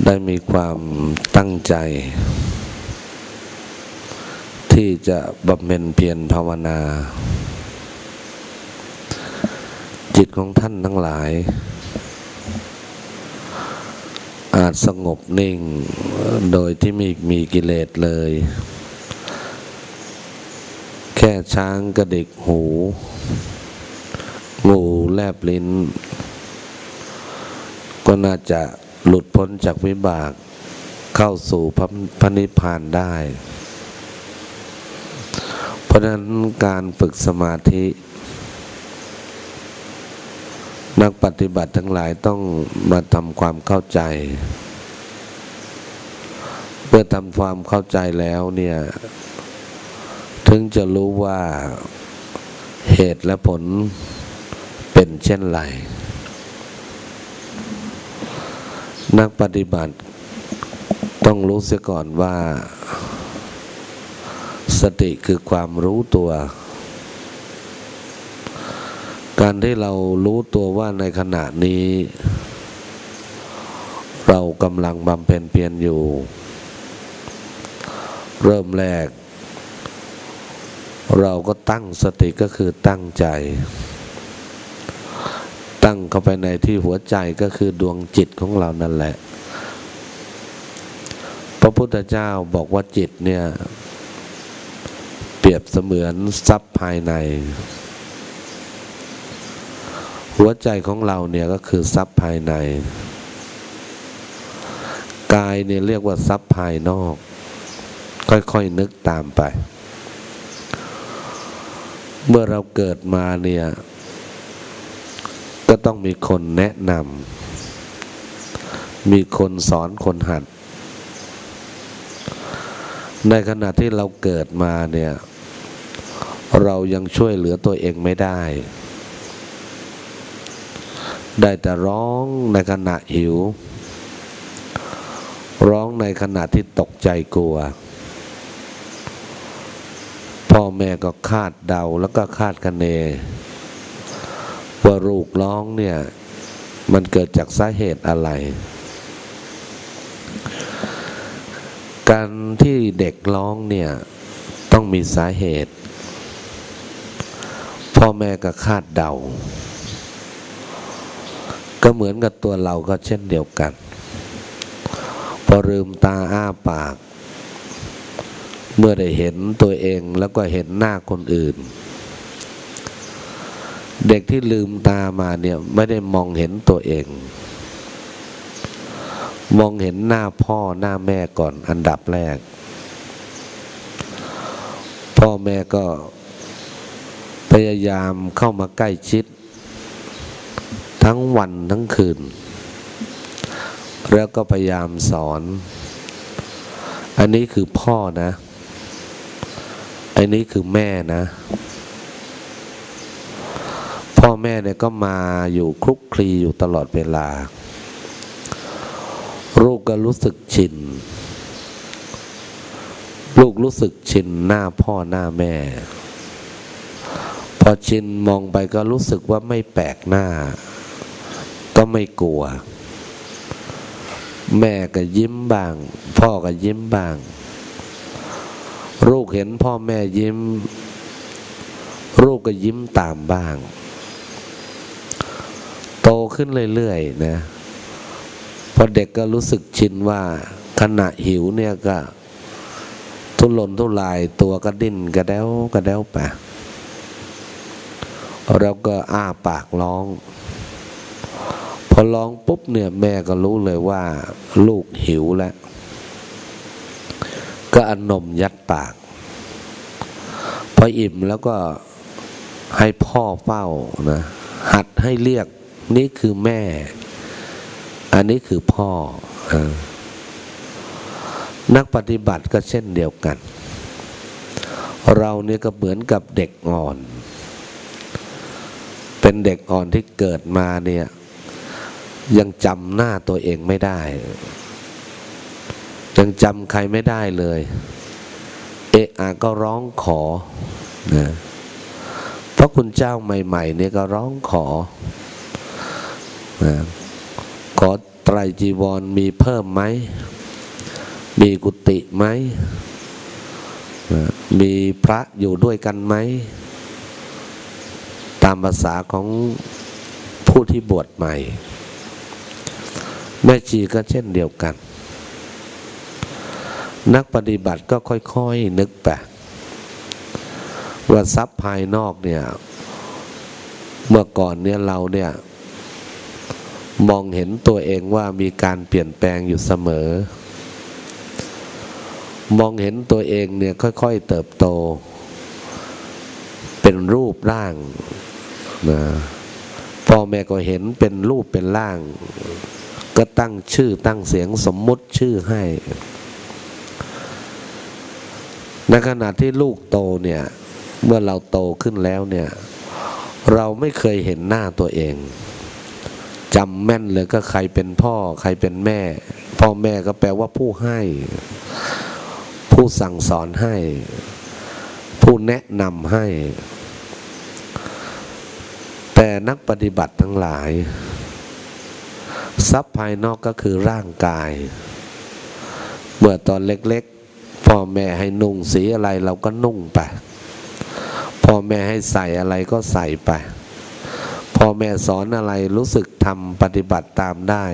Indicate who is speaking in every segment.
Speaker 1: ได้มีความตั้งใจ ที่จะบำเพ็ญเพียรภาวนา จิตของท่านทั้งหลาย อาจสงบนิ่งโดยที่ไม่มีกิเลสเลย แค่ช้างกระดิกหู งูแลบลิ้น ก็น่าจะ หลุดพ้นจากวิบาก เข้าสู่พระพระนิพพานได้ เพราะนั้นการฝึกสมาธิ นักปฏิบัติทั้งหลายต้องมาทำความเข้าใจเมื่อทำความเข้าใจแล้วเนี่ย ถึงจะรู้ว่าเหตุและผลเป็นเช่นไร นักปฏิบัติต้องรู้เสียก่อนว่า สติคือความรู้ตัว การที่เรารู้ตัวว่าในขณะนี้ เรากำลังบำเพ็ญเพียรอยู่ เริ่มแรก เราก็ตั้งสติก็คือตั้งใจ ตั้งเข้าไปในที่หัวใจก็คือดวงจิตของเรานั่นแหละ พระพุทธเจ้าบอกว่าจิตเนี่ย เปรียบเสมือนทรัพย์ภายใน หัวใจของเราเนี่ยก็คือทรัพย์ภายใน กายเนี่ยเรียกว่าทรัพย์ภายนอก ค่อยๆนึกตามไป เมื่อเราเกิดมาเนี่ย ก็ต้องมีคนแนะนำมีคนสอนคนหัด ในขณะที่เราเกิดมาเนี่ย เรายังช่วยเหลือตัวเองไม่ได้ ได้แต่ร้องในขณะหิว ร้องในขณะที่ตกใจกลัว พ่อแม่ก็คาดเดาแล้วก็คาดคะเน ว่าลูกร้องเนี่ย มันเกิดจากสาเหตุอะไร การที่เด็กร้องเนี่ย ต้องมีสาเหตุ พ่อแม่ก็คาดเดา ก็เหมือนกับตัวเราก็เช่นเดียวกัน พอลืมตาอ้าปาก เมื่อได้เห็นตัวเองแล้วก็เห็นหน้าคนอื่น เด็กที่ลืมตามาเนี่ยไม่ได้มองเห็นตัวเอง มองเห็นหน้าพ่อหน้าแม่ก่อนอันดับแรก พ่อแม่ก็พยายามเข้ามาใกล้ชิด ทั้งวันทั้งคืน แล้วก็พยายามสอน อันนี้คือพ่อนะ อันนี้คือแม่นะ พ่อแม่เนี่ยก็มาอยู่คลุกคลีอยู่ตลอดเวลา ลูกก็รู้สึกชิน ลูกรู้สึกชินหน้าพ่อหน้าแม่ พอชินมองไปก็รู้สึกว่าไม่แปลกหน้า ก็ไม่กลัว แม่ก็ยิ้มบ้าง พ่อก็ยิ้มบ้าง ลูกเห็นพ่อแม่ยิ้มลูกก็ยิ้มตามบ้าง โตขึ้นเรื่อยๆนะพอเด็กก็รู้สึกชินว่าขณะหิวเนี่ยก็ ทุรนทุรายตัวก็ดิ้นกระเด้วกระเด้วไปแล้วก็อ้าปากร้อง พอร้องปุ๊บเนี่ยแม่ก็รู้เลยว่า ลูกหิวแล้ว ก็อนนมยัดปาก พออิ่มแล้วก็ให้พ่อเฝ้านะหัดให้เรียก นี่คือแม่ อันนี้คือพ่ออนักปฏิบัติก็เช่นเดียวกัน เราเนี่ยก็เหมือนกับเด็กอ่อน เป็นเด็กอ่อนที่เกิดมาเนี่ย ยังจำหน้าตัวเองไม่ได้ ยังจำใครไม่ได้เลย เอะอะก็ร้องขอนะเพราะคุณเจ้าใหม่ ๆ เนี่ยก็ร้องขอ นะขอไตรจีวรมีเพิ่มไหม มีกุฏิไหมมีพระอยู่ด้วยกันไหม ตามภาษาของผู้ที่บวชใหม่ แม่ชีก็เช่นเดียวกัน นักปฏิบัติก็ค่อยๆนึกไปว่าทรัพย์ภายนอกเนี่ย เมื่อก่อนเนี่ยเราเนี่ย มองเห็นตัวเองว่ามีการเปลี่ยนแปลงอยู่เสมอ มองเห็นตัวเองเนี่ยค่อย ๆ เติบโต เป็นรูปร่างนะพ่อแม่ก็เห็นเป็นรูปเป็นร่าง ก็ตั้งชื่อตั้งเสียงสมมุติชื่อให้ในขณะที่ลูกโตเนี่ย เมื่อเราโตขึ้นแล้วเนี่ย เราไม่เคยเห็นหน้าตัวเอง จำแม่นเลยก็ใครเป็นพ่อ ใครเป็นแม่ พ่อแม่ก็แปลว่าผู้ให้ ผู้สั่งสอนให้ ผู้แนะนำให้ แต่นักปฏิบัติทั้งหลาย ทรัพย์ภายนอกก็คือร่างกาย เมื่อตอนเล็กๆ พ่อแม่ให้นุ่งสีอะไรเราก็นุ่งไป พ่อแม่ให้ใส่อะไรก็ใส่ไป พ่อแม่สอนอะไรรู้สึกทำปฏิบัติตามได้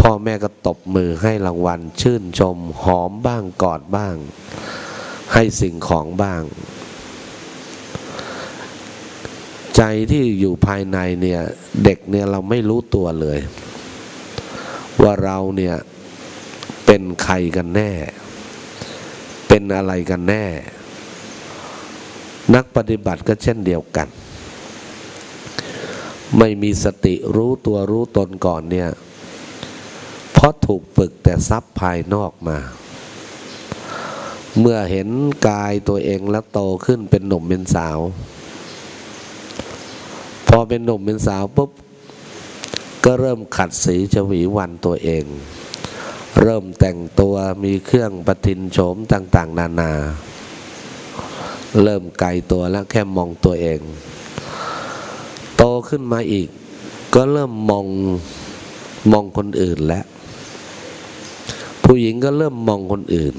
Speaker 1: พ่อแม่ก็ตบมือให้รางวัล ชื่นชมหอมบ้างกอดบ้าง ให้สิ่งของบ้าง ใจที่อยู่ภายในเนี่ยเด็กเนี่ยเราไม่รู้ตัวเลย ว่าเราเนี่ยเป็นใครกันแน่ เป็นอะไรกันแน่ นักปฏิบัติก็เช่นเดียวกัน ไม่มีสติรู้ตัวรู้ตนก่อนเนี่ย เพราะถูกฝึกแต่ทรัพย์ภายนอกมา เมื่อเห็นกายตัวเองแล้วโตขึ้นเป็นหนุ่มเป็นสาว พอเป็นหนุ่มเป็นสาวปุ๊บ ก็เริ่มขัดสีชวีวันตัวเอง เริ่มแต่งตัวมีเครื่องประทินโฉมต่าง ๆ นานา เริ่มไกลตัวแล้วแค่มองตัวเอง โตขึ้นมาอีก ก็เริ่มมองมองคนอื่นแล้ว ผู้หญิงก็เริ่มมองคนอื่น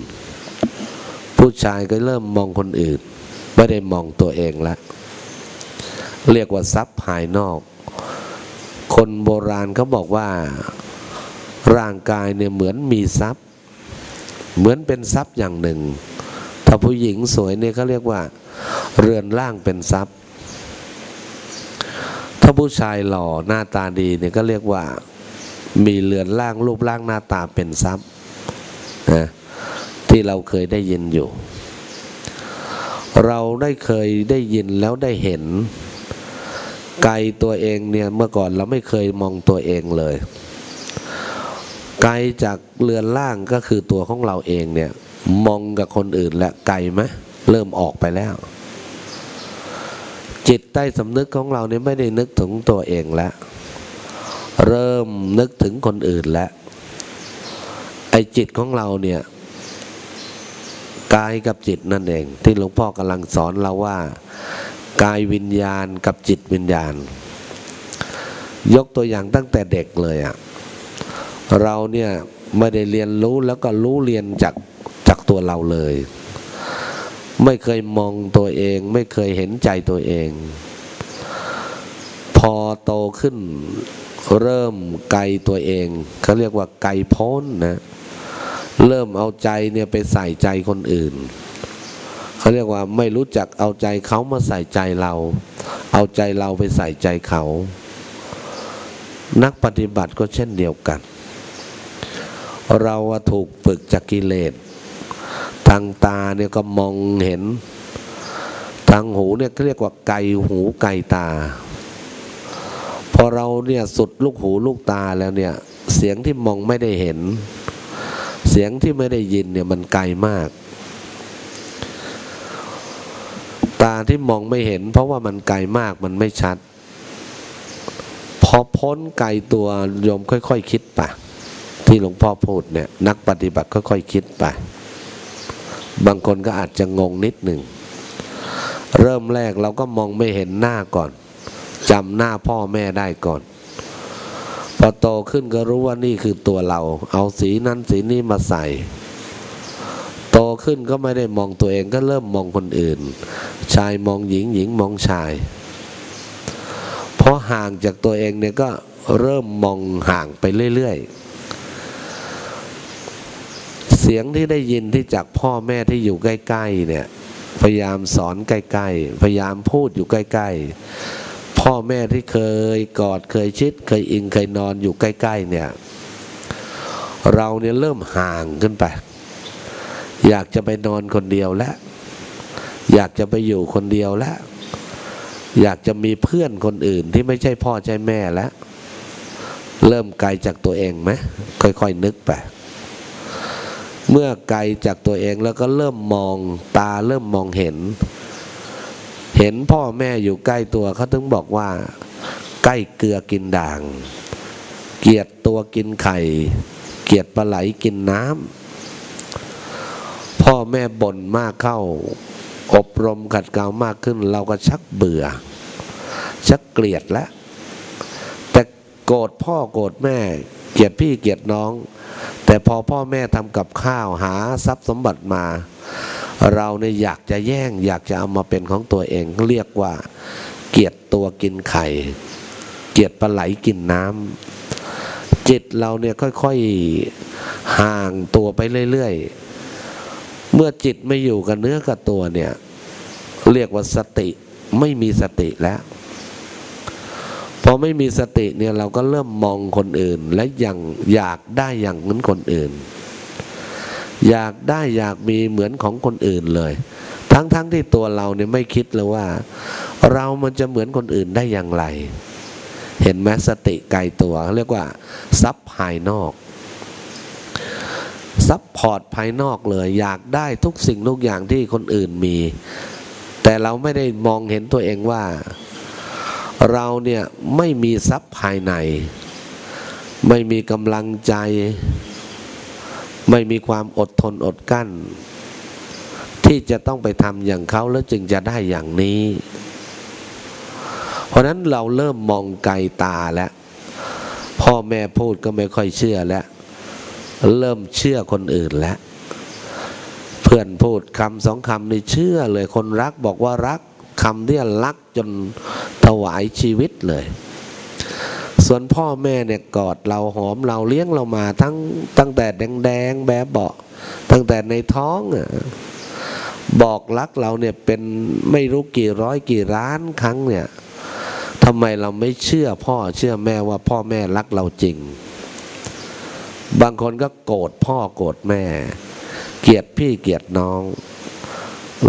Speaker 1: ผู้ชายก็เริ่มมองคนอื่น ไม่ได้มองตัวเองแล้วเรียกว่าทรัพย์ภายนอก คนโบราณเขาบอกว่าร่างกายเนี่ยเหมือนมีทรัพย์ เหมือนเป็นทรัพย์อย่างหนึ่ง ถ้าผู้หญิงสวยเนี่ยเขาเรียกว่า เรือนร่างเป็นทรัพย์าผู้ชายหล่อหน้าตาดีเนี่ยก็เรียกว่ามีเรือนร่างรูปร่างหน้าตาเป็นทรัพย์นะที่เราเคยได้ยินอยู่ เราได้เคยได้ยินแล้วได้เห็น ไกลตัวเองเนี่ยเมื่อก่อนเราไม่เคยมองตัวเองเลย ไกลจากเรือนร่างก็คือตัวของเราเองเนี่ย มองกับคนอื่นและไกลไหมเริ่มออกไปแล้ว จิตใต้สำนึกของเราเนี่ยไม่ได้นึกถึงตัวเองแล้ว เริ่มนึกถึงคนอื่นแล้ว ไอ้จิตของเราเนี่ยกายกับจิตนั่นเอง ที่หลวงพ่อกำลังสอนเราว่า กายวิญญาณกับจิตวิญญาณ ยกตัวอย่างตั้งแต่เด็กเลยอะ่ะเราเนี่ยไม่ได้เรียนรู้แล้วก็รู้เรียนจากจากตัวเราเลย ไม่เคยมองตัวเอง ไม่เคยเห็นใจตัวเอง พอโตขึ้นเริ่มไกลตัวเองเขาเรียกว่าไกลพ้นนะ เริ่มเอาใจเนี่ยไปใส่ใจคนอื่นเขาเรียกว่าไม่รู้จักเอาใจเขามาใส่ใจเรา เอาใจเราไปใส่ใจเขา นักปฏิบัติก็เช่นเดียวกัน เราถูกฝึกจากกิเลส ทางตาเนี่ยก็มองเห็น ทางหูเนี่ยเรียกว่าไกลหูไกลตา พอเราเนี่ยสุดลูกหูลูกตาแล้วเนี่ยเสียงที่มองไม่ได้เห็น เสียงที่ไม่ได้ยินเนี่ยมันไกลมาก ตาที่มองไม่เห็น เพราะว่ามันไกลมากมันไม่ชัด พอพ้นไกลตัวโยมค่อยๆคคิดไปที่หลวงพ่อพูดเนี่ยนักปฏิบัติค่อยๆคคิดไป บางคนก็อาจจะงงนิดหนึ่ง เริ่มแรกเราก็มองไม่เห็นหน้าก่อนจำหน้าพ่อแม่ได้ก่อนพอโตขึ้นก็รู้ว่านี่คือตัวเรา เอาสีนั้นสีนี้มาใส่ โตขึ้นก็ไม่ได้มองตัวเองก็เริ่มมองคนอื่น ชายมองหญิงหญิงมองชายพราะห่างจากตัวเองเนี่ยก็เริ่มมองห่างไปเรื่อยๆ เสียงที่ได้ยินที่จากพ่อแม่ที่อยู่ใกล้ๆเนี่ยพยายามสอนใกล้ๆ พยายามพูดอยู่ใกล้ๆ พ่อแม่ที่เคยกอดเคยชิด เคยอิงเคยนอนอยู่ใกล้ ๆ เนี่ย เราเนี่ยเริ่มห่างขึ้นไป อยากจะไปนอนคนเดียวแล้ว อยากจะไปอยู่คนเดียวแล้ว อยากจะมีเพื่อนคนอื่นที่ไม่ใช่พ่อใช่แม่แล้ว เริ่มไกลจากตัวเองไหมค่อยๆนึกไป เมื่อไกลจากตัวเองแล้วก็เริ่มมองตาเริ่มมองเห็น เห็นพ่อแม่อยู่ใกล้ตัวเขาถึงบอกว่า ใกล้เกลือกินด่าง เกียดตัวกินไข่ เกียดปลาไหลกินน้ำพ่อแม่บ่นมากเข้า อบรมขัดเกลามากขึ้น เราก็ชักเบื่อ ชักเกลียดแล้วแต่โกรธพ่อโกรธแม่ เกลียดพี่เกลียดน้อง แต่พอพ่อแม่ทำกับข้าวหาทรัพย์สมบัติมา เราเนี่ยอยากจะแย่ง อยากจะเอามาเป็นของตัวเองเรียกว่า เกียดตัวกินไข่ เกียดปลาไหลกินน้ำจิตเราเนี่ยค่อยๆห่างตัวไปเรื่อยๆ เมื่อจิตไม่อยู่กับเนื้อกับตัวเนี่ย เรียกว่าสติไม่มีสติแล้ว พอไม่มีสติเนี่ยเราก็เริ่มมองคนอื่น และยังอยากได้อย่างเหมือนคนอื่น อยากได้อยากมีเหมือนของคนอื่นเลย ทั้งๆทที่ตัวเราเนี่ยไม่คิดเลยว่า เรามันจะเหมือนคนอื่นได้อย่างไร เห็นไหมสติไกลตัวเรียกว่าซับภายนอกซับพอร์ตภายนอกเลย อยากได้ทุกสิ่งทุกอย่างที่คนอื่นมี แต่เราไม่ได้มองเห็นตัวเองว่า เราเนี่ยไม่มีทรัพย์ภายใน ไม่มีกำลังใจ ไม่มีความอดทนอดกั้น ที่จะต้องไปทำอย่างเขาแล้วจึงจะได้อย่างนี้ เพราะนั้นเราเริ่มมองไกลตาแล้ว พ่อแม่พูดก็ไม่ค่อยเชื่อแล้ว เริ่มเชื่อคนอื่นแล้ว เพื่อนพูดคำสองคำนี่เชื่อเลยคนรักบอกว่ารัก คำที่รักจนถวายชีวิตเลย ส่วนพ่อแม่เนี่ยกอดเราหอมเราเลี้ยงเรามาทั้งตั้งแต่แดงๆแบบเบาตั้งแต่ในท้องอะบอกรักเราเนี่ยเป็นไม่รู้กี่ร้อยกี่ล้านครั้งเนี่ยทำไมเราไม่เชื่อพ่อเชื่อแม่ว่าพ่อแม่รักเราจริง บางคนก็โกรธพ่อโกรธแม่ เกลียดพี่เกลียดน้อง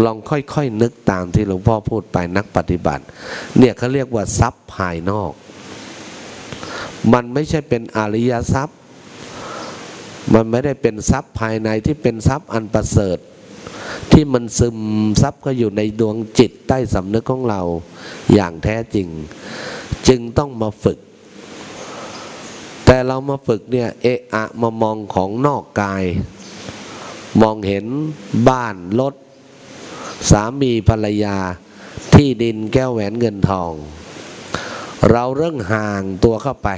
Speaker 1: ลองค่อยๆนึกตามที่หลวงพ่อพูดไปนักปฏิบัติ เนี่ยเขาเรียกว่าทรัพย์ภายนอก มันไม่ใช่เป็นอริยทรัพย์ มันไม่ได้เป็นทรัพย์ภายในที่เป็นทรัพย์อันประเสริฐ ที่มันซึมซับก็อยู่ในดวงจิตใต้สำนึกของเราอย่างแท้จริง จึงต้องมาฝึก แต่เรามาฝึกเนี่ยเอะอะมามองของนอกกาย มองเห็นบ้านรถ สามีภรรยา ที่ดินแก้วแหวนเงินทอง เราเริ่มห่างตัวเข้าไป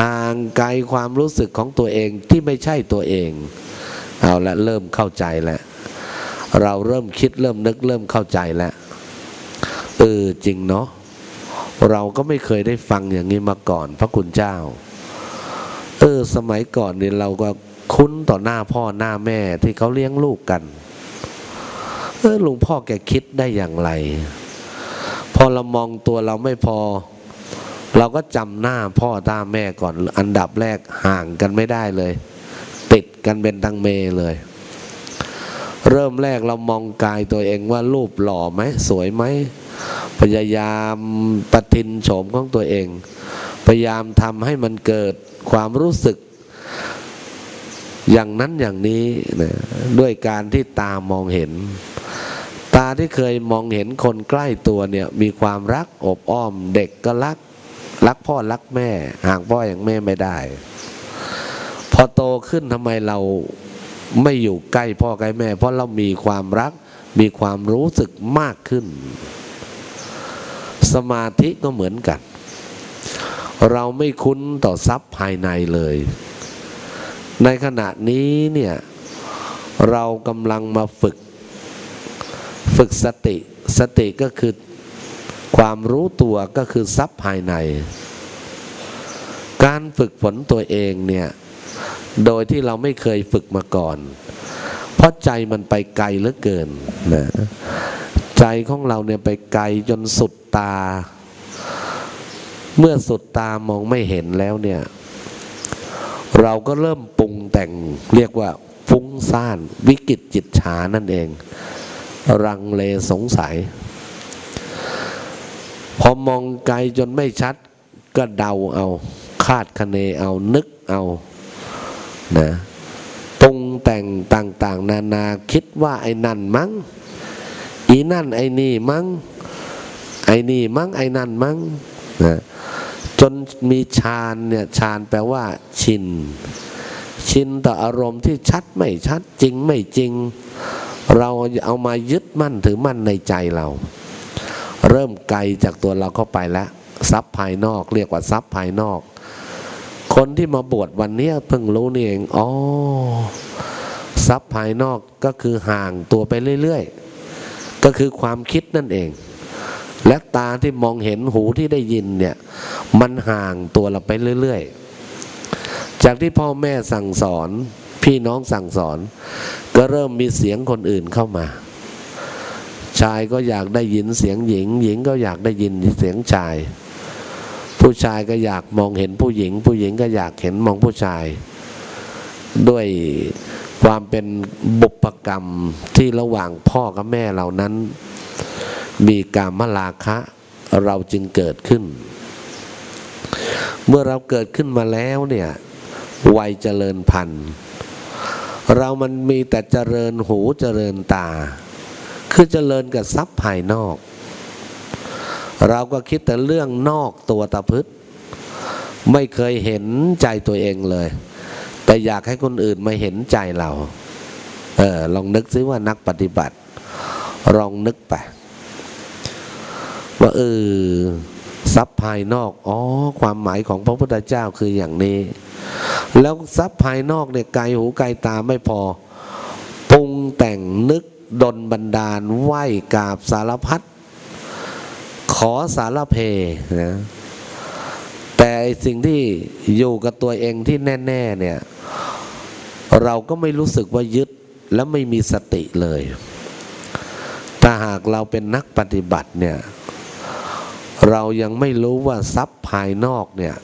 Speaker 1: ห่างไกลความรู้สึกของตัวเองที่ไม่ใช่ตัวเอง เอาละเริ่มเข้าใจแล้วเราเริ่มคิดเริ่มนึกเริ่มเข้าใจแล้วเออจริงเนาะเราก็ไม่เคยได้ฟังอย่างนี้มาก่อน พระคุณเจ้า เออ สมัยก่อนเนี่ยเราก็คุ้นต่อหน้าพ่อหน้าแม่ที่เขาเลี้ยงลูกกันเออหลวงพ่อแกคิดได้อย่างไร พอเรามองตัวเราไม่พอ เราก็จำหน้าพ่อตาแม่ก่อน อันดับแรกห่างกันไม่ได้เลย ติดกันเป็นตังเมเลย เริ่มแรกเรามองกายตัวเองว่ารูปหล่อไหมสวยไหมพยายามปฏินโฉมของตัวเอง พยายามทำให้มันเกิดความรู้สึก อย่างนั้นอย่างนี้นะด้วยการที่ตามองเห็น ตาที่เคยมองเห็นคนใกล้ตัวเนี่ยมีความรักอบอ้อม เด็กก็รัก รักพ่อรักแม่ ห่างพ่ออย่างแม่ไม่ได้ พอโตขึ้นทำไมเราไม่อยู่ใกล้พ่อใกล้แม่ เพราะเรามีความรักมีความรู้สึกมากขึ้น สมาธิก็เหมือนกัน เราไม่คุ้นต่อทรัพย์ภายในเลย ในขณะนี้เนี่ยเรากำลังมาฝึก ฝึกสติ สติก็คือความรู้ตัวก็คือทรัพย์ภายใน การฝึกฝนตัวเองเนี่ย โดยที่เราไม่เคยฝึกมาก่อน เพราะใจมันไปไกลเหลือเกินนะใจของเราเนี่ยไปไกลจนสุดตา เมื่อสุดตามองไม่เห็นแล้วเนี่ย เราก็เริ่มปรุงแต่งเรียกว่าฟุ้งซ่านวิกฤตจิตฉานั่นเอง รังเลสงสัย พอมองไกลจนไม่ชัด ก็เดาเอา คาดคะเนเอานึกเอานะปรุงแต่งต่าง ๆ นานาคิดว่าไอ้นั่นมั้งอีนั่นไอ้นี่มั้งไอ้นี่มั้งไอ้นั่นมั้งนะจนมีฌานเนี่ยฌานแปลว่า ชิน ชินต่ออารมณ์ที่ชัดไม่ชัดจริงไม่จริง เราเอามายึดมั่นถือมั่นในใจเรา เริ่มไกลจากตัวเราเข้าไปแล้วทรัพย์ภายนอก เรียกว่าทรัพย์ภายนอก คนที่มาบวชวันนี้เพิ่งรู้นี่เองอ๋อทรัพย์ภายนอกก็คือห่างตัวไปเรื่อยๆ ก็คือความคิดนั่นเอง และตาที่มองเห็นหูที่ได้ยินเนี่ย มันห่างตัวเราไปเรื่อยๆ จากที่พ่อแม่สั่งสอน พี่น้องสั่งสอน ก็เริ่มมีเสียงคนอื่นเข้ามา ชายก็อยากได้ยินเสียงหญิง หญิงก็อยากได้ยินเสียงชาย ผู้ชายก็อยากมองเห็นผู้หญิง ผู้หญิงก็อยากเห็นมองผู้ชาย ด้วยความเป็นบุพกรรมที่ระหว่างพ่อกับแม่เหล่านั้น มีกามลาคะเราจึงเกิดขึ้น เมื่อเราเกิดขึ้นมาแล้วเนี่ยวัยเจริญพันธุ์ เรามันมีแต่เจริญหูเจริญตา คือเจริญกับทรัพย์ภายนอก เราก็คิดแต่เรื่องนอกตัวตาพึษไม่เคยเห็นใจตัวเองเลย แต่อยากให้คนอื่นมาเห็นใจเรา เออลองนึกซิว่านักปฏิบัติลองนึกไปว่าเออ ทรัพย์ภายนอก อ๋อ ความหมายของพระพุทธเจ้าคืออย่างนี้ แล้วทรัพย์ภายนอกเนี่ยไกลหูไกลตาไม่พอปรุงแต่งนึกดนบันดาลไหวกาบสารพัดขอสารเพนะแต่สิ่งที่อยู่กับตัวเองที่แน่ ๆ เนี่ย เราก็ไม่รู้สึกว่ายึดและไม่มีสติเลย ถ้าหากเราเป็นนักปฏิบัติเนี่ย เรายังไม่รู้ว่าทรัพย์ภายนอกเนี่ย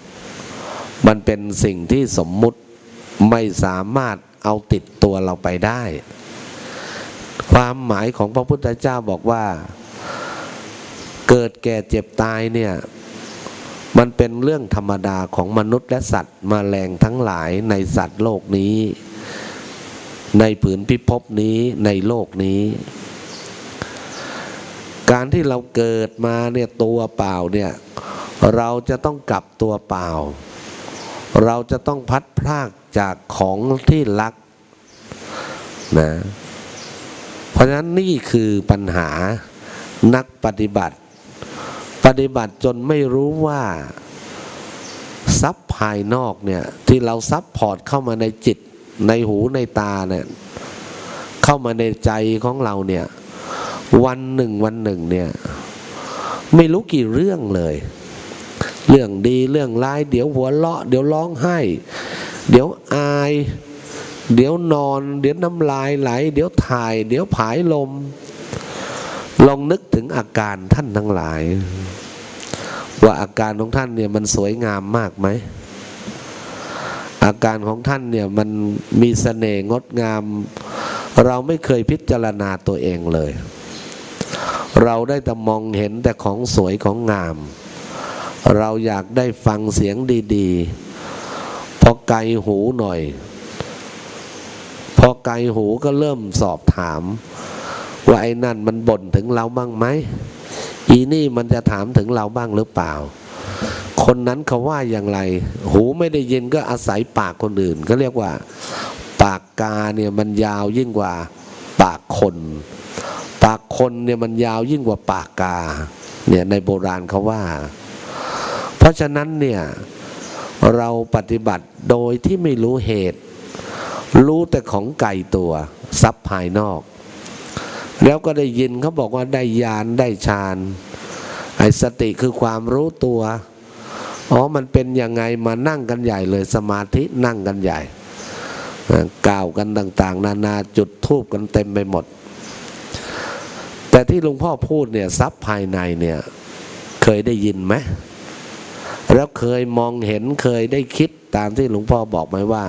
Speaker 1: มันเป็นสิ่งที่สมมุติไม่สามารถเอาติดตัวเราไปได้ ความหมายของพระพุทธเจ้าบอกว่า เกิดแก่เจ็บตายเนี่ย มันเป็นเรื่องธรรมดาของมนุษย์และสัตว์มาแรงทั้งหลายในสัตว์โลกนี้ ในผืนพิภพนี้ในโลกนี้ การที่เราเกิดมาเนี่ยตัวเปล่าเนี่ยเราจะต้องกลับตัวเปล่า เราจะต้องพัดพรากจากของที่รักนะเพราะฉะนั้นนี่คือปัญหานักปฏิบัติ ปฏิบัติจนไม่รู้ว่าทรัพย์ภายนอกเนี่ยที่เราซับพอร์ตเข้ามาในจิตในหูในตาเนี่ยเข้ามาในใจของเราเนี่ย วันหนึ่งวันหนึ่งเนี่ยไม่รู้กี่เรื่องเลย เรื่องดีเรื่องร้าย เดี๋ยวหัวเราะ เดี๋ยวร้องไห้ เดี๋ยวอาย เดี๋ยวนอน เดี๋ยวน้ำลายไหล เดี๋ยวถ่าย เดี๋ยวผายลม ลองนึกถึงอาการท่านทั้งหลาย ว่าอาการของท่านเนี่ยมันสวยงามมากไหมอาการของท่านเนี่ยมันมีเสน่ห์งดงาม เราไม่เคยพิจารณาตัวเองเลย เราได้แต่มองเห็นแต่ของสวยของงาม เราอยากได้ฟังเสียงดีๆ พอไกลหูหน่อย พอไกลหูก็เริ่มสอบถาม ว่าไอ้นั่นมันบ่นถึงเราบ้างไหมอีนี่มันจะถามถึงเราบ้างหรือเปล่า คนนั้นเขาว่าอย่างไร หูไม่ได้ยินก็อาศัยปากคนอื่นก็เรียกว่า ปากกาเนี่ยมันยาวยิ่งกว่าปากคน คนเนี่ยมันยาวยิ่งกว่าปากกาเนี่ยในโบราณเขาว่า เพราะฉะนั้นเนี่ยเราปฏิบัติโดยที่ไม่รู้เหตุ รู้แต่ของไก่ตัวทรัพย์ภายนอก แล้วก็ได้ยินเขาบอกว่าได้ญาณได้ฌานไอ้สติคือความรู้ตัวอ๋อมันเป็นยังไงมานั่งกันใหญ่เลยสมาธินั่งกันใหญ่กล่าวกันต่าง ๆ นานาจุดทูบกันเต็มไปหมด แต่ที่หลวงพ่อพูดเนี่ยทรัพย์ภายในเนี่ยเคยได้ยินไหมแล้วเคยมองเห็นเคยได้คิดตามที่หลวงพ่อบอกไหมว่า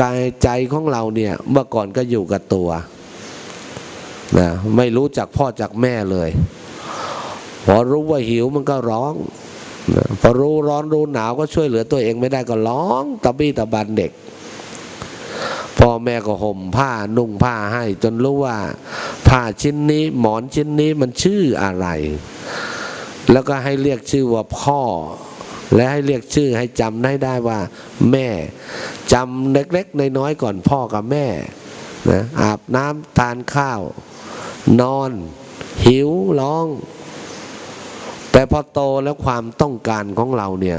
Speaker 1: กายใจของเราเนี่ยเมื่อก่อนก็อยู่กับตัวนะไม่รู้จักพ่อจากแม่เลย พอรู้ว่าหิวมันก็ร้องนะพอรู้ร้อนรู้หนาวก็ช่วยเหลือตัวเองไม่ได้ก็ร้องตะบี้ตะบันเด็กพ่อแม่ก็ห่มผ้านุ่งผ้าให้ จนรู้ว่า ผ้าชิ้นนี้หมอนชิ้นนี้มันชื่ออะไร แล้วก็ให้เรียกชื่อว่าพ่อ และให้เรียกชื่อให้จำได้ได้ว่า แม่จำเล็กๆในน้อยก่อนพ่อกับแม่นะอาบน้ำทานข้าว นอน หิวร้อง แต่พอโตแล้วความต้องการของเราเนี่ย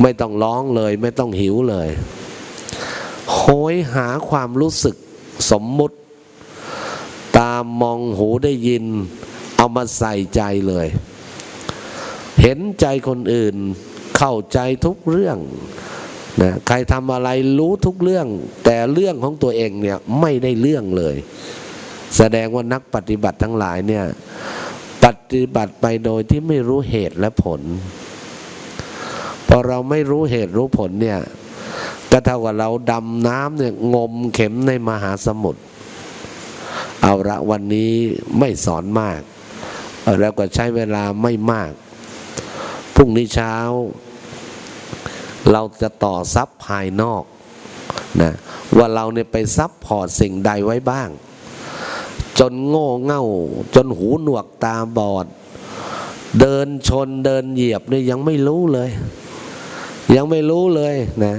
Speaker 1: ไม่ต้องร้องเลย ไม่ต้องหิวเลยโหยหาความรู้สึกสมมุติ ตามมองหูได้ยิน เอามาใส่ใจเลย เห็นใจคนอื่น เข้าใจทุกเรื่องนะใครทำอะไรรู้ทุกเรื่อง แต่เรื่องของตัวเองเนี่ยไม่ได้เรื่องเลย แสดงว่านักปฏิบัติทั้งหลายเนี่ยปฏิบัติไปโดยที่ไม่รู้เหตุและผล พอเราไม่รู้เหตุรู้ผลเนี่ยก็เท่ากับเราดำน้ำเนี่ยงมเข็มในมหาสมุทร เอาละวันนี้ไม่สอนมาก แล้วก็ใช้เวลาไม่มาก พรุ่งนี้เช้า เราจะต่อซับภายนอกนะว่าเราเนี่ยไปซับพอร์ตสิ่งใดไว้บ้าง จนโง่เง่า จนหูหนวกตาบอด เดินชนเดินเหยียบเนี่ยยังไม่รู้เลย ยังไม่รู้เลยนะ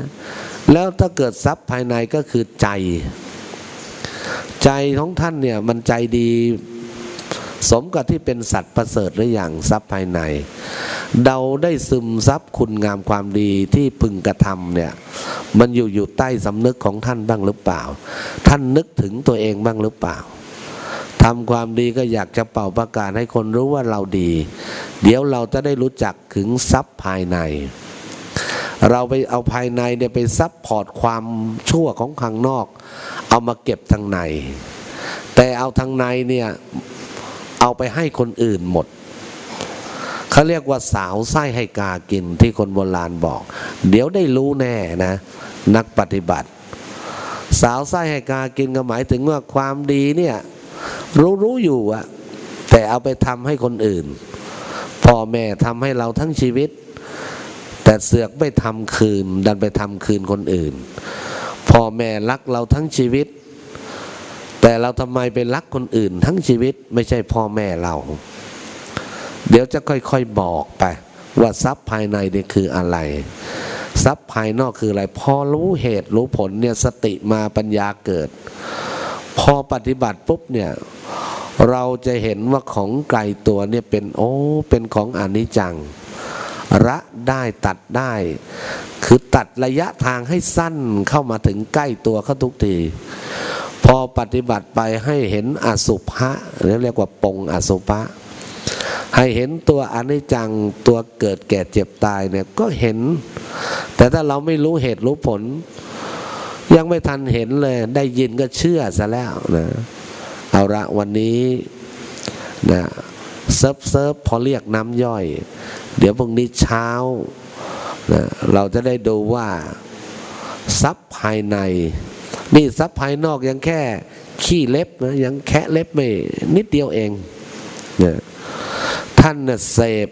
Speaker 1: แล้วถ้าเกิดซับภายในก็คือใจ ใจของท่านเนี่ยมันใจดีสมกับที่เป็นสัตว์ประเสริฐหรืออย่างทรัพย์ภายในเดาได้ซึมซับคุณงามความดีที่พึงกระทำเนี่ย มันอยู่อยู่ใต้สำนึกของท่านบ้างหรือเปล่า ท่านนึกถึงตัวเองบ้างหรือเปล่าทำความดีก็อยากจะเป่าประกาศให้คนรู้ว่าเราดี เดี๋ยวเราจะได้รู้จักถึงทรัพย์ภายใน เราไปเอาภายในเนี่ยไปซับพอร์ตความชั่วของข้างนอก เอามาเก็บทางใน แต่เอาทางในเนี่ยเอาไปให้คนอื่นหมดเขาเรียกว่าสาวไส้ให้กากินที่คนโบราณบอก เดี๋ยวได้รู้แน่นะ นักปฏิบัติ สาวไส้ให้กากินก็หมายถึงว่าความดีเนี่ยรู้รู้อยู่อะแต่เอาไปทำให้คนอื่น พ่อแม่ทำให้เราทั้งชีวิต แต่เสือกไม่ทำคืน ดันไปทำคืนคนอื่น พ่อแม่รักเราทั้งชีวิต แต่เราทำไมไปรักคนอื่นทั้งชีวิตไม่ใช่พ่อแม่เรา เดี๋ยวจะค่อยๆบอกไป ว่าทรัพย์ภายในนี่คืออะไร ทรัพย์ภายนอกคืออะไร พอรู้เหตุรู้ผลเนี่ยสติมาปัญญาเกิด พอปฏิบัติปุ๊บเนี่ยเราจะเห็นว่าของไกลตัวเนี่ยเป็นโอ้เป็นของอนิจจัง ระได้ตัดได้ คือตัดระยะทางให้สั้นเข้ามาถึงใกล้ตัวเขาทุกที พอปฏิบัติไปให้เห็นอสุภะเรียกว่าปงอสุภะให้เห็นตัวอนิจจังตัวเกิดแก่เจ็บตายเนี่ยก็เห็น แต่ถ้าเราไม่รู้เหตุรู้ผล ยังไม่ทันเห็นเลย ได้ยินก็เชื่อซะแล้วนะเอาละวันนี้นะ serve serve พอเรียกน้ำย่อย เดี๋ยวพรุ่งนี้เช้านะเราจะได้ดูว่าทรัพย์ภายใน นี่ทรัพย์ภายนอกยังแค่ขี้เล็บนะยังแค่เล็บไม่นิดเดียวเองนี่ยท่านเนี่ยเสพ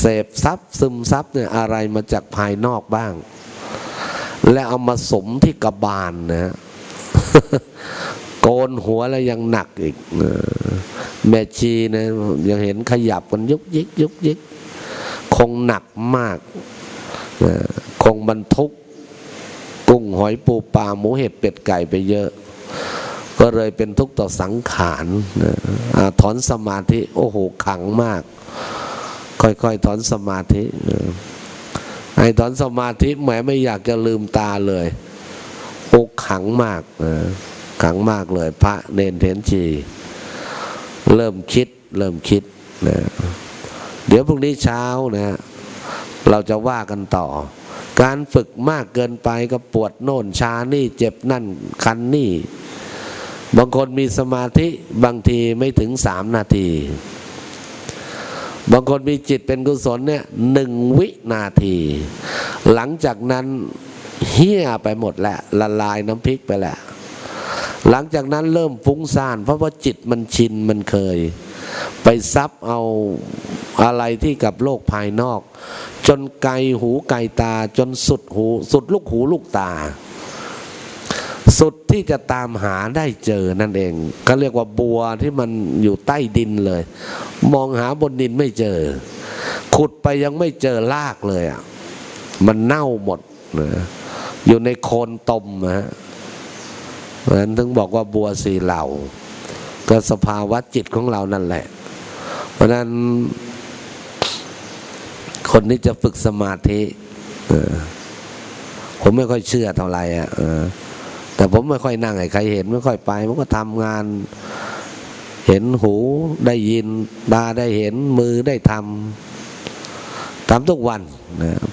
Speaker 1: เสพทรัพย์ซึมทรัพย์เนี่ยอะไรมาจากภายนอกบ้าง และเอามาสมที่กระบาลนะ โกนหัวแล้วยังหนักอีก แม่ชีนะยังเห็นขยับกันยุกยิกยุกยิกคงหนักมาก คงบรรทุก กุ้งหอยปูปลาหมูเห็ดเป็ดไก่ไปเยอะ ก็เลยเป็นทุกข์ต่อสังขารถอนสมาธิ โอ้โห ขังมาก ค่อยๆ ถอนสมาธิไอ้ถอนสมาธิแหมไม่อยากจะลืมตาเลยโอกขังมาก ขังมากเลย พระเนนเทนชี เริ่มคิดเริ่มคิดนะเดี๋ยวพรุ่งนี้เช้านะ เราจะว่ากันต่อ การฝึกมากเกินไปก็ปวดโน่นชานี่เจ็บนั่นคันนี่ บางคนมีสมาธิบางทีไม่ถึงสามนาที บางคนมีจิตเป็นกุศลเนี่ยหนึ่งวินาที หลังจากนั้นเฮี้ยไปหมดแหล้วละลายน้ำพริกไปแหล้ว หลังจากนั้นเริ่มฟุ้งซ่าน เพราะว่าจิตมันชินมันเคย ไปซับเอาอะไรที่กับโลกภายนอก จนไกลหูไกลตาจนสุดหูสุดลูกหูลูกตา สุดที่จะตามหาได้เจอนั่นเองเขาเรียกว่าบัวที่มันอยู่ใต้ดินเลย มองหาบนดินไม่เจอ ขุดไปยังไม่เจอลากเลยอะมันเน่าหมดนะอยู่ในโคนตมนะฮะ เพราะฉะนั้นถึงบอกว่าบัวสีเหล่า ก็สภาวะจิตของเรานั่นแหละ เพราะนั้น คนนี้จะฝึกสมาธิผมไม่ค่อยเชื่อเท่าไหร่อะแต่ผมไม่ค่อยนั่งให้ใครเห็นไม่ค่อยไป มันก็ทำงาน เห็นหูได้ยินตาได้เห็นมือได้ทำทำทุกวัน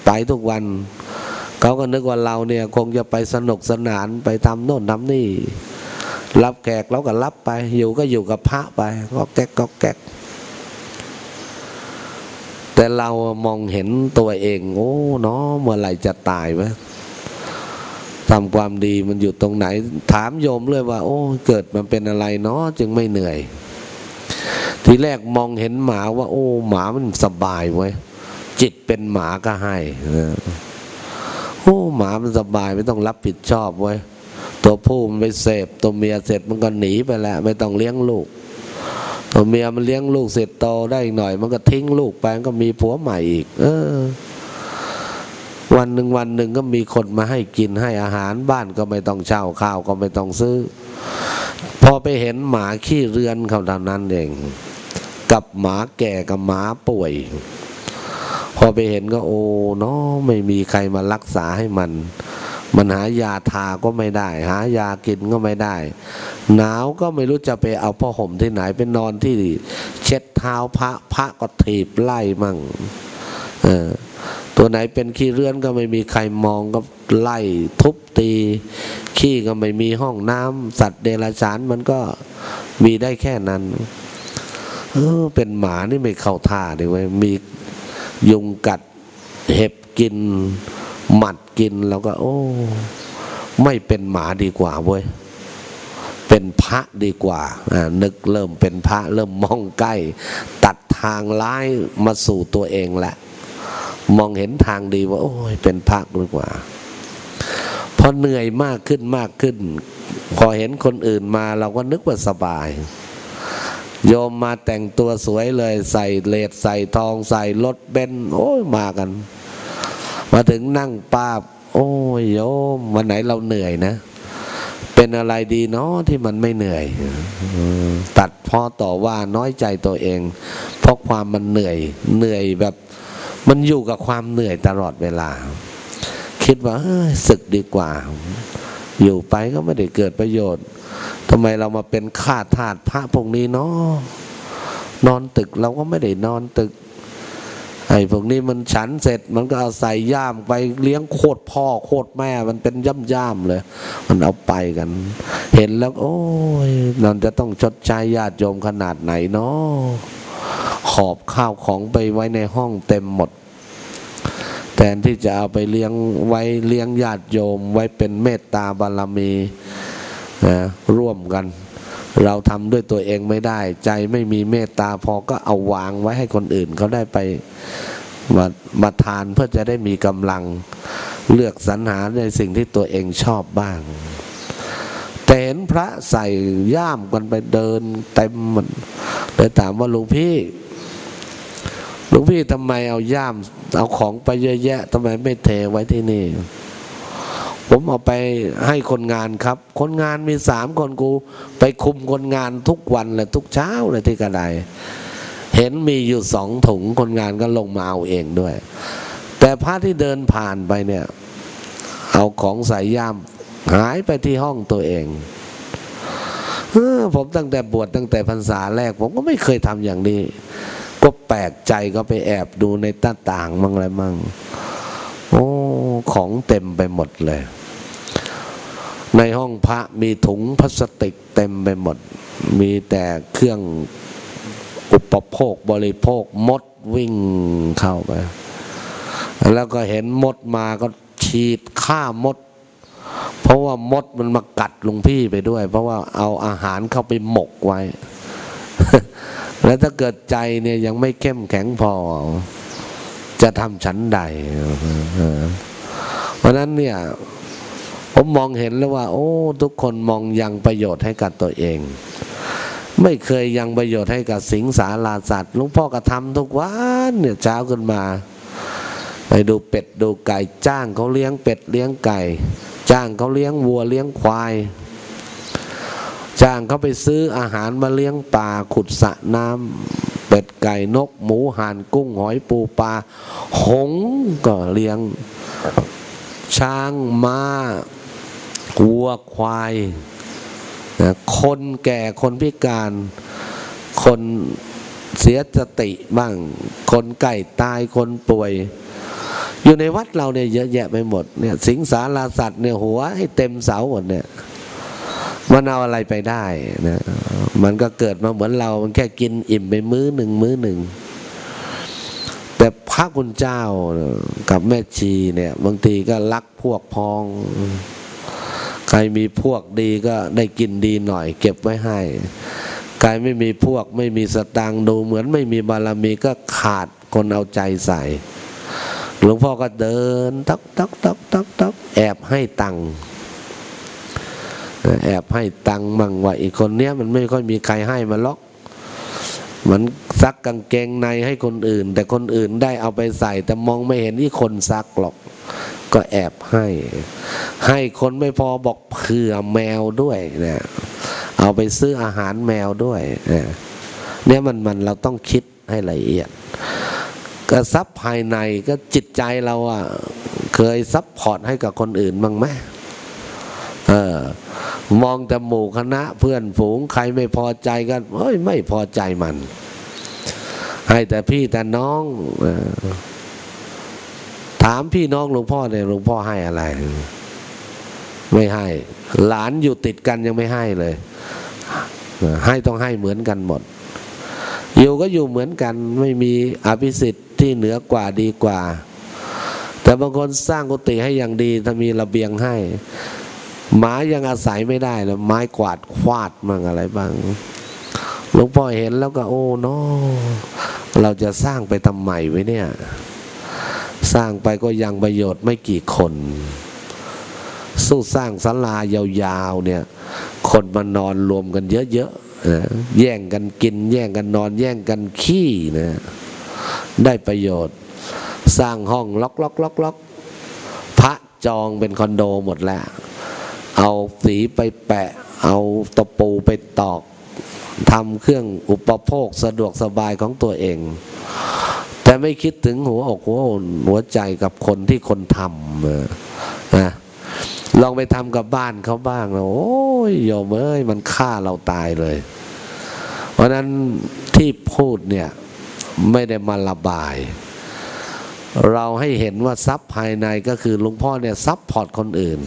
Speaker 1: ไปทุกวัน เขาก็นึกว่าเราเนี่ยคงจะไปสนุกสนานไปทำโน่นทำนี่ รับแขกเราก็รับไป อยู่ก็อยู่กับพระไปก็แก๊กก็แก๊กแต่เรามองเห็นตัวเอง โอ้เนาะเมื่อไหร่จะตายวะทำความดีมันอยู่ตรงไหน ถามโยมเลยว่า โอ้ เกิดมันเป็นอะไรเนาะจึงไม่เหนื่อย ทีแรกมองเห็นหมาว่า โอ้ หมามันสบายไว้จิตเป็นหมาก็ให้ หมามันสบายไม่ต้องรับผิดชอบไว้ตัวผู้มันไปเสพตัวเมียเสร็จมันก็หนีไปแล้วไม่ต้องเลี้ยงลูก ตัวเมียมันเลี้ยงลูกเสร็จโตได้อีกหน่อย มันก็ทิ้งลูกไปก็มีผัวใหม่อีก เออ วันหนึ่งวันหนึ่งก็มีคนมาให้กินให้อาหารบ้านก็ไม่ต้องเช่าข้าวก็ไม่ต้องซื้อ พอไปเห็นหมาขี้เรือนเขาท่านั้นเอง กับหมาแก่กับหมาป่วย พอไปเห็นก็โอ้เนาะไม่มีใครมารักษาให้มัน มันหายาทาก็ไม่ได้ หายากินก็ไม่ได้ หนาวก็ไม่รู้จะไปเอาผ้าห่มที่ไหนไปนอนที่เช็ดเท้าพระพระก็ถีบไล่มั่งเออตัวไหนเป็นขี้เรือนก็ไม่มีใครมองก็ไล่ทุบตี ขี้ก็ไม่มีห้องน้ำสัตว์เดรัจฉานมันก็มีได้แค่นั้นเออเป็นหมานี่ไม่เข้าท่าเลยเว้ยมี ยุงกัด เห็บกิน หมัดกินแล้วก็ โอ้ ไม่เป็นหมาดีกว่าเว้ยเป็นพระดีกว่านึกเริ่มเป็นพระเริ่มมองใกล้ ตัดทางร้ายมาสู่ตัวเองแหละ มองเห็นทางดีว่า โอ้ยเป็นพระดีกว่าพอเหนื่อยมากขึ้นมากขึ้น พอเห็นคนอื่นมาเราก็นึกว่าสบาย โยมมาแต่งตัวสวยเลย ใส่เลดใส่ทองใส่รถเบนโอ้ยมากัน มาถึงนั่งปาบ โอ้ยโยมวันไหนเราเหนื่อยนะ เป็นอะไรดีเนาะที่มันไม่เหนื่อยตัดพ่อต่อว่าน้อยใจตัวเอง เพราะความมันเหนื่อย เหนื่อยแบบมันอยู่กับความเหนื่อยตลอดเวลา คิดว่าศึกดีกว่า อยู่ไปก็ไม่ได้เกิดประโยชน์ทำไมเรามาเป็นข้าทาสพระพวกนี้เนาะนอนตึกเราก็ไม่ได้นอนตึก ไอ้พวกนี้มันฉันเสร็จมันก็เอาใส่ย่ามไปเลี้ยงโคตรพ่อโคตรแม่ มันเป็นย่ำย่ามเลย มันเอาไปกัน เห็นแล้ว โอ้ยนันจะต้องชดใช้ญาติโยมขนาดไหนเนาะขอบข้าวของไปไว้ในห้องเต็มหมด แทนที่จะเอาไปเลี้ยงไว้เลี้ยงญาติโยม ไว้เป็นเมตตาบารมีนะร่วมกัน เราทำด้วยตัวเองไม่ได้ ใจไม่มีเมตตาพอก็เอาวางไว้ให้คนอื่นเขาได้ไปมามาทานเพื่อจะได้มีกำลังเลือกสรรหาในสิ่งที่ตัวเองชอบบ้าง แต่เห็นพระใส่ย่ามกันไปเดินเต็มมันเลยถามว่าหลวงพี่หลวงพี่ทำไมเอาย่าม เอาของไปเยอะแยะทำไมไม่เทไว้ที่นี่ ผมเอาไปให้คนงานครับ คนงานมีสามคนกู ไปคุมคนงานทุกวันเลยทุกเช้าเลยที่กระไดเห็นมีอยู่สองถุงคนงานก็ลงมาเอาเองด้วย แต่พระที่เดินผ่านไปเนี่ย เอาของใส่ย่ามหายไปที่ห้องตัวเองเออผมตั้งแต่บวชตั้งแต่พรรษาแรก ผมก็ไม่เคยทำอย่างนี้ ก็แปลกใจก็ไปแอบดูในหน้าต่างมั่งอะไรมั่งโอ้ของเต็มไปหมดเลย ในห้องพระมีถุงพลาสติกเต็มไปหมด มีแต่เครื่องอุปโภคบริโภคมดวิ่งเข้าไป แล้วก็เห็นมดมาก็ฉีดฆ่ามด เพราะว่ามดมันมากัดหลุงพี่ไปด้วย เพราะว่าเอาอาหารเข้าไปหมกไว้ แล้วถ้าเกิดใจเนี่ยยังไม่เข้มแข็งพอ จะทำฉันใด เพราะนั้นเนี่ย ผมมองเห็นแล้วว่า โอ้ ทุกคนมองยังประโยชน์ให้กับตัวเอง ไม่เคยยังประโยชน์ให้กับสิงสาราสัตว์ลวงพ่อก็ทำทุกวันเนี่ยเช้าขึ้นมาไปดูเป็ดดูไก่จ้างเขาเลี้ยงเป็ดเลี้ยงไก่ จ้างเขาเลี้ยงวัวเลี้ยงควาย จ้างเขาไปซื้ออาหารมาเลี้ยงปลาขุดสระน้ำเป็ดไก่นก หมูห่านกุ้งหอยปูปลาหงส์ก็เลี้ยง ช้างม้าวัวควายนะคนแก่คนพิการ คนเสียสติบ้าง คนไก่ตายคนป่วย อยู่ในวัดเราเนี่ยเยอะแยะไปหมดเนี่ยสิงสาราสัตว์เนี่ยหัวให้เต็มเสาหมดเนี่ย มันเอาอะไรไปได้นะมันก็เกิดมาเหมือนเรา มันแค่กินอิ่มไปมื้อหนึ่งมื้อหนึ่ง แต่พระคุณเจ้ากับแม่ชีเนี่ย บางทีก็รักพวกพ้อง ใครมีพวกดีก็ได้กินดีหน่อย เก็บไว้ให้ใครไม่มีพวกไม่มีสตางค์ดูเหมือนไม่มีบารมีก็ขาดคนเอาใจใส่ หลวงพ่อก็เดินตักตักตักตักตักแอบให้ตังค์ แอบให้ตังค์มั่งว่าอีกคนเนี้ยมันไม่ค่อยมีใครให้มาล็อกมันซักกางเกงในให้คนอื่น แต่คนอื่นได้เอาไปใส่ แต่มองไม่เห็นที่คนซักหรอก ก็แอบให้ ให้คนไม่พอบอกเผื่อแมวด้วยเนี่ยเอาไปซื้ออาหารแมวด้วยเนี่ยมันมันเราต้องคิดให้ละเอียดก็ทรัพย์ภายในก็จิตใจเราอะเคย support ให้กับคนอื่นบ้างไหม เออมองแต่หมู่คณะเพื่อนฝูงใครไม่พอใจกันเฮ้ยไม่พอใจมัน ให้แต่พี่แต่น้องอถามพี่น้องหลวงพ่อเนี่ยหลวงพ่อให้อะไร ไม่ให้ หลานอยู่ติดกันยังไม่ให้เลย ให้ต้องให้เหมือนกันหมด อยู่ก็อยู่เหมือนกันไม่มีอภิสิทธิ์ที่เหนือกว่าดีกว่า แต่บางคนสร้างกุฏิให้อย่างดีถ้ามีระเบียงให้ หมายังอาศัยไม่ได้แล้วไม้กวาดควาดมั่งอะไรบ้างหลวงพ่อเห็นแล้วก็โอ้เนาะเราจะสร้างไปทำไมไว้เนี่ย สร้างไปก็ยังประโยชน์ไม่กี่คน สู้สร้างศาลายาวๆเนี่ย คนมานอนรวมกันเยอะๆแย่งกันกิน แย่งกันนอน แย่งกันขี้นะ ได้ประโยชน์ สร้างห้องล็อกล็อกล็อกล็อกพระจองเป็นคอนโดหมดแล้ว เอาสีไปแปะ เอาตะปูไปตอกทำเครื่องอุปโภคสะดวกสบายของตัวเอง แต่ไม่คิดถึงหัวอกหัวอนหัวใจกับคนที่คนทำนะลองไปทำกับบ้านเขาบ้างนะโอ้ยโยมเอ้ยมันฆ่าเราตายเลย เพราะนั้นที่พูดเนี่ยไม่ได้มาระบาย เราให้เห็นว่าทรัพย์ภายในก็คือหลวงพ่อเนี่ยซับพอร์ตคนอื่น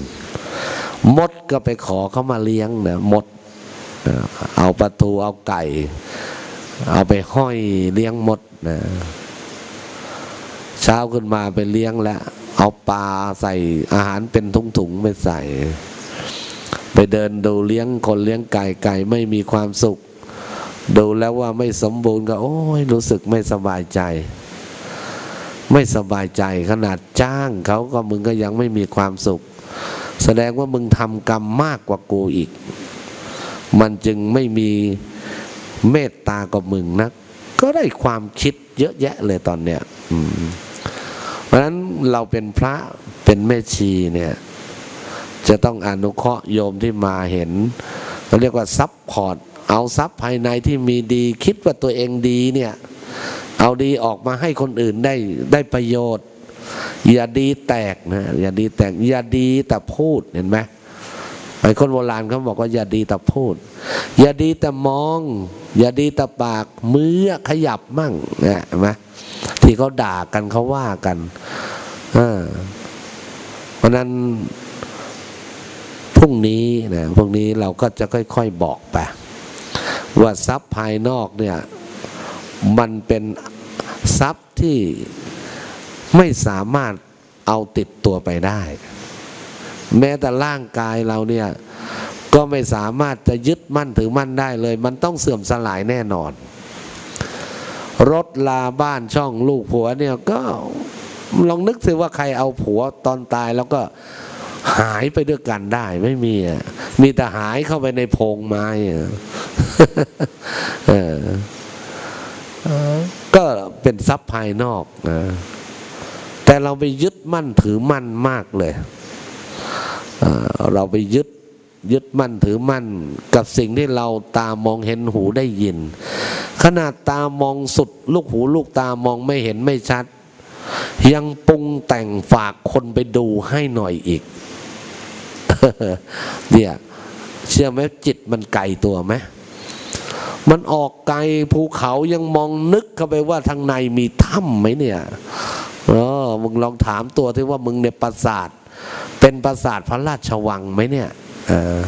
Speaker 1: มดก็ไปขอเขามาเลี้ยงนะมดเอาประตูเอาไก่ เอาไปห้อยเลี้ยงมดนะเช้าขึ้นมาไปเลี้ยงแล้ว เอาปลาใส่อาหารเป็นถุงๆไปใส่ ไปเดินดูเลี้ยงคนเลี้ยงไก่ไก่ไม่มีความสุข ดูแล้วว่าไม่สมบูรณ์ก็ โอ้ยรู้สึกไม่สบายใจ ไม่สบายใจขนาดจ้างเขาก็มึงก็ยังไม่มีความสุข แสดงว่ามึงทำกรรมมากกว่ากูอีก มันจึงไม่มีเมตตากับมึงนะก็ได้ความคิดเยอะแยะเลยตอนเนี้ยเพราะนั้นเราเป็นพระเป็นแม่ชีเนี่ย จะต้องอนุเคราะห์โยมที่มาเห็นเขาเรียกว่าซับพอร์ตเอาทรัพย์ภายในที่มีดีคิดว่าตัวเองดีเนี่ย เอาดีออกมาให้คนอื่นได้ได้ประโยชน์ อย่าดีแตกนะ อย่าดีแตก อย่าดีแต่พูดเห็นไหมไอ้คนโบราณเขาบอกว่าอย่าดีแต่พูด อย่าดีแต่มอง อย่าดีแต่ปากมือขยับมั่งเนะเห็นไหมที่เขาด่ากันเขาว่ากันเพราะนั้นพรุ่งนี้นะพรุ่งนี้เราก็จะค่อย ๆบอกไปว่าทรัพย์ภายนอกเนี่ย มันเป็นทรัพย์ที่ ไม่สามารถเอาติดตัวไปได้ แม้แต่ร่างกายเราเนี่ยก็ไม่สามารถจะยึดมั่นถือมั่นได้เลย มันต้องเสื่อมสลายแน่นอน รถลาบ้านช่องลูกผัวเนี่ยก็ลองนึกสิว่าใครเอาผัวตอนตายแล้วก็หายไปด้วยกันได้ไม่มีอะมีแต่หายเข้าไปในโพรงไม้อะก็เป็นทรัพย์ภายนอกนะ แต่เราไปยึดมั่นถือมั่นมากเลยเราไปยึดยึดมั่นถือมั่นกับสิ่งที่เราตามองเห็นหูได้ยิน ขนาดตามองสุดลูกหูลูกตามองไม่เห็นไม่ชัด ยังปรุงแต่งฝากคนไปดูให้หน่อยอีกเนี่ยเชื่อไหมจิตมันไกลตัวไหมมันออกไกลภูเขายังมองนึกเข้าไปว่าทางในมีถ้ำไหมเนี่ย มึงลองถามตัวที่ว่ามึงเนี่ยปราสาท เป็นปราสาทพระราชวังไหมเนี่ยเออ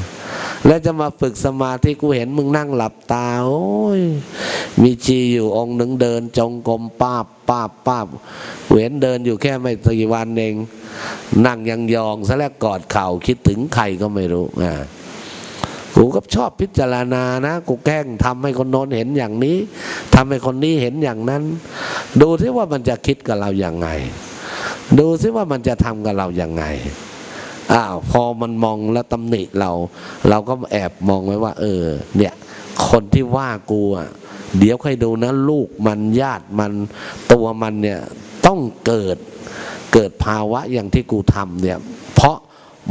Speaker 1: แล้วจะมาฝึกสมาธิกูเห็นมึงนั่งหลับตาโอ้ยมีชีอยู่องค์หนึ่งเดินจงกรมป้าบป้าบป้าบเห็นเดินอยู่แค่ไม่กี่วันเองนั่งยังยองซะแล้วกอดเข่าคิดถึงใครก็ไม่รู้อ่ากูก็ชอบพิจารณานะ กูแกล้งทำให้คนโน้นเห็นอย่างนี้ทำให้คนนี้เห็นอย่างนั้น ดูซิว่ามันจะคิดกับเราอย่างไง ดูซิว่ามันจะทำกับเราอย่างไงอ้าวพอมันมองแล้วตำหนิเรา เราก็แอบมองไว้ว่า เออ เนี่ย คนที่ว่ากูอะเดี๋ยวใครดูนะ ลูกมันญาติมันตัวมันเนี่ยต้องเกิดเกิดภาวะอย่างที่กูทำเนี่ย เพราะ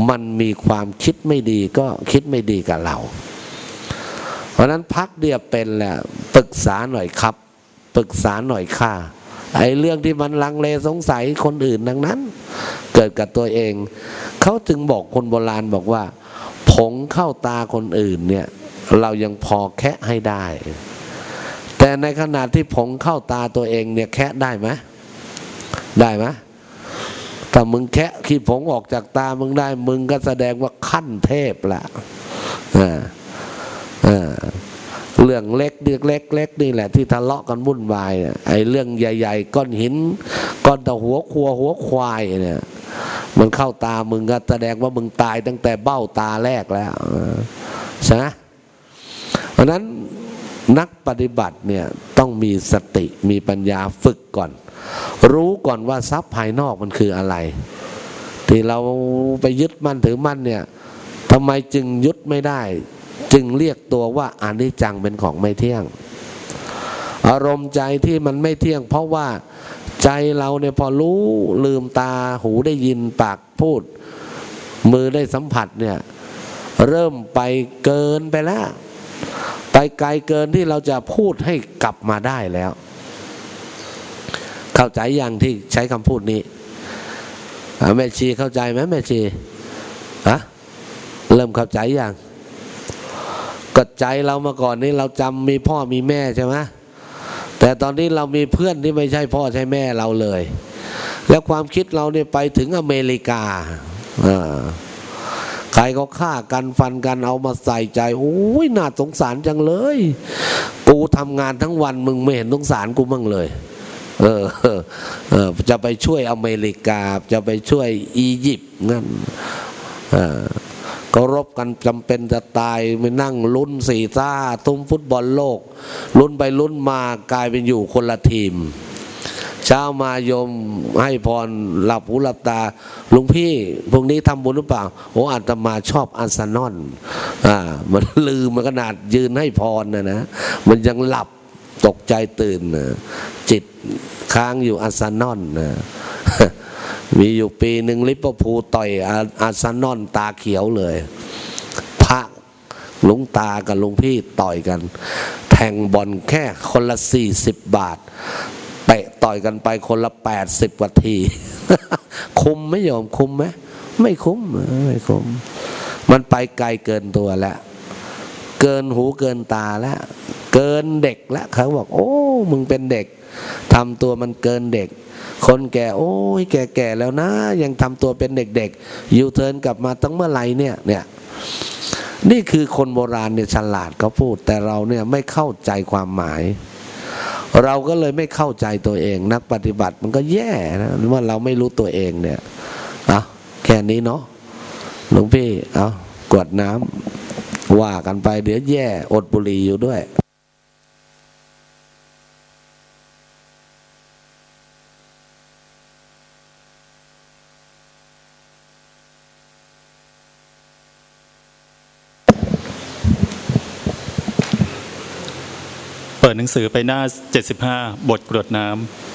Speaker 1: มันมีความคิดไม่ดีก็คิดไม่ดีกับเรา เพราะนั้นพักเดียวเป็นแหละปรึกษาหน่อยครับ ปรึกษาหน่อยค่ะ ไอ้เรื่องที่มันลังเลสงสัยคนอื่นดังนั้น เกิดกับตัวเอง เขาจึงบอกคนโบราณบอกว่า ผงเข้าตาคนอื่นเนี่ยเรายังพอแคะให้ได้ แต่ในขณะที่ผงเข้าตาตัวเองเนี่ยแคะได้ไหมได้ไหมถ้ามึงแคะขี้ผงออกจากตามึงได้ มึงก็แสดงว่าขั้นเทพละอ่าอ่า เรื่องเล็กเด็กเล็กเล็กนี่แหละที่ทะเลาะกันวุ่นวายไอ้เรื่องใหญ่ ๆ ก้อนหินก้อนตะหัวครัวหัวควายเนี่ย มันเข้าตามึงก็แสดงว่ามึงตายตั้งแต่เบ้าตาแรกแล้วใช่ไหมเพราะนั้นนักปฏิบัติเนี่ยต้องมีสติมีปัญญาฝึกก่อน รู้ก่อนว่าทรัพย์ภายนอกมันคืออะไร ที่เราไปยึดมั่นถือมั่นเนี่ยทำไมจึงยึดไม่ได้ จึงเรียกตัวว่าอนิจจังเป็นของไม่เที่ยง อารมณ์ใจที่มันไม่เที่ยง เพราะว่าใจเราเนี่ยพอรู้ลืมตาหูได้ยินปากพูด มือได้สัมผัสเนี่ยเริ่มไปเกินไปแล้ว ไปไกลเกินที่เราจะพูดให้กลับมาได้แล้ว เข้าใจอย่างที่ใช้คำพูดนี้แม่ชีเข้าใจไหมแม่ชีฮะเริ่มเข้าใจอย่าง ก็ใจเรามาก่อนนี้เราจำมีพ่อมีแม่ใช่ไหมแต่ตอนนี้เรามีเพื่อนที่ไม่ใช่พ่อใช่แม่เราเลย แล้วความคิดเราเนี่ยไปถึงอเมริกาใครก็ฆ่ากันฟันกันเอามาใส่ใจโอ้ยน่าสงสารจังเลย กูทำงานทั้งวันมึงไม่เห็นสงสารกูมั่งเลยเออเออจะไปช่วยอเมริกา จะไปช่วยอียิปต์นั่นอ่า ก็รบกันจำเป็นจะตายไปนั่งลุ้นสี่ซ่าทุ่มฟุตบอลโลก ลุ้นไปลุ้นมากลายเป็นอยู่คนละทีม เช้ามายมให้พรหลับหูหลับตาลุงพี่พวกนี้ทำบุญหรือเปล่าโอ้อาตมาชอบอาร์เซนอลอ่ามันลืมมันขนาดยืนให้พรนะนะมันยังหลับตกใจตื่น จิตค้างอยู่อาซานอนนะ มีอยู่ปีหนึ่งลิปพูต่อยอาซานอนตาเขียวเลย พระลุงตากับลุงพี่ต่อยกัน แทงบอลแค่คนละสี่สิบบาทเต่อยกันไปคนละแปดสิบกว่าที คุมไหม่ยอมคุมไหมไม่คุ้มไม่คุ้ม มันไปไกลเกินตัวแล้ว เกินหูเกินตาแล้ว เกินเด็กแล้วเขาบอก โอ้ มึงเป็นเด็กทำตัวมันเกินเด็กคนแก่โอ้ยแก่ๆแล้วนะ ยังทำตัวเป็นเด็กๆยูเทิร์นกลับมาตั้งเมื่อไหร่เนี่ยเนี่ยนี่คือคนโบราณเนี่ยฉลาดเขาพูด แต่เราเนี่ยไม่เข้าใจความหมาย เราก็เลยไม่เข้าใจตัวเอง นักปฏิบัติมันก็แย่นะว่าเราไม่รู้ตัวเองเนี่ยเอาแค่นี้เนาะหลวงพี่เอากวดน้ำว่ากันไปเดี๋ยวแย่อดบุหรี่อยู่ด้วย
Speaker 2: เปิดหนังสือไปหน้า 75 บทกรวดน้ำ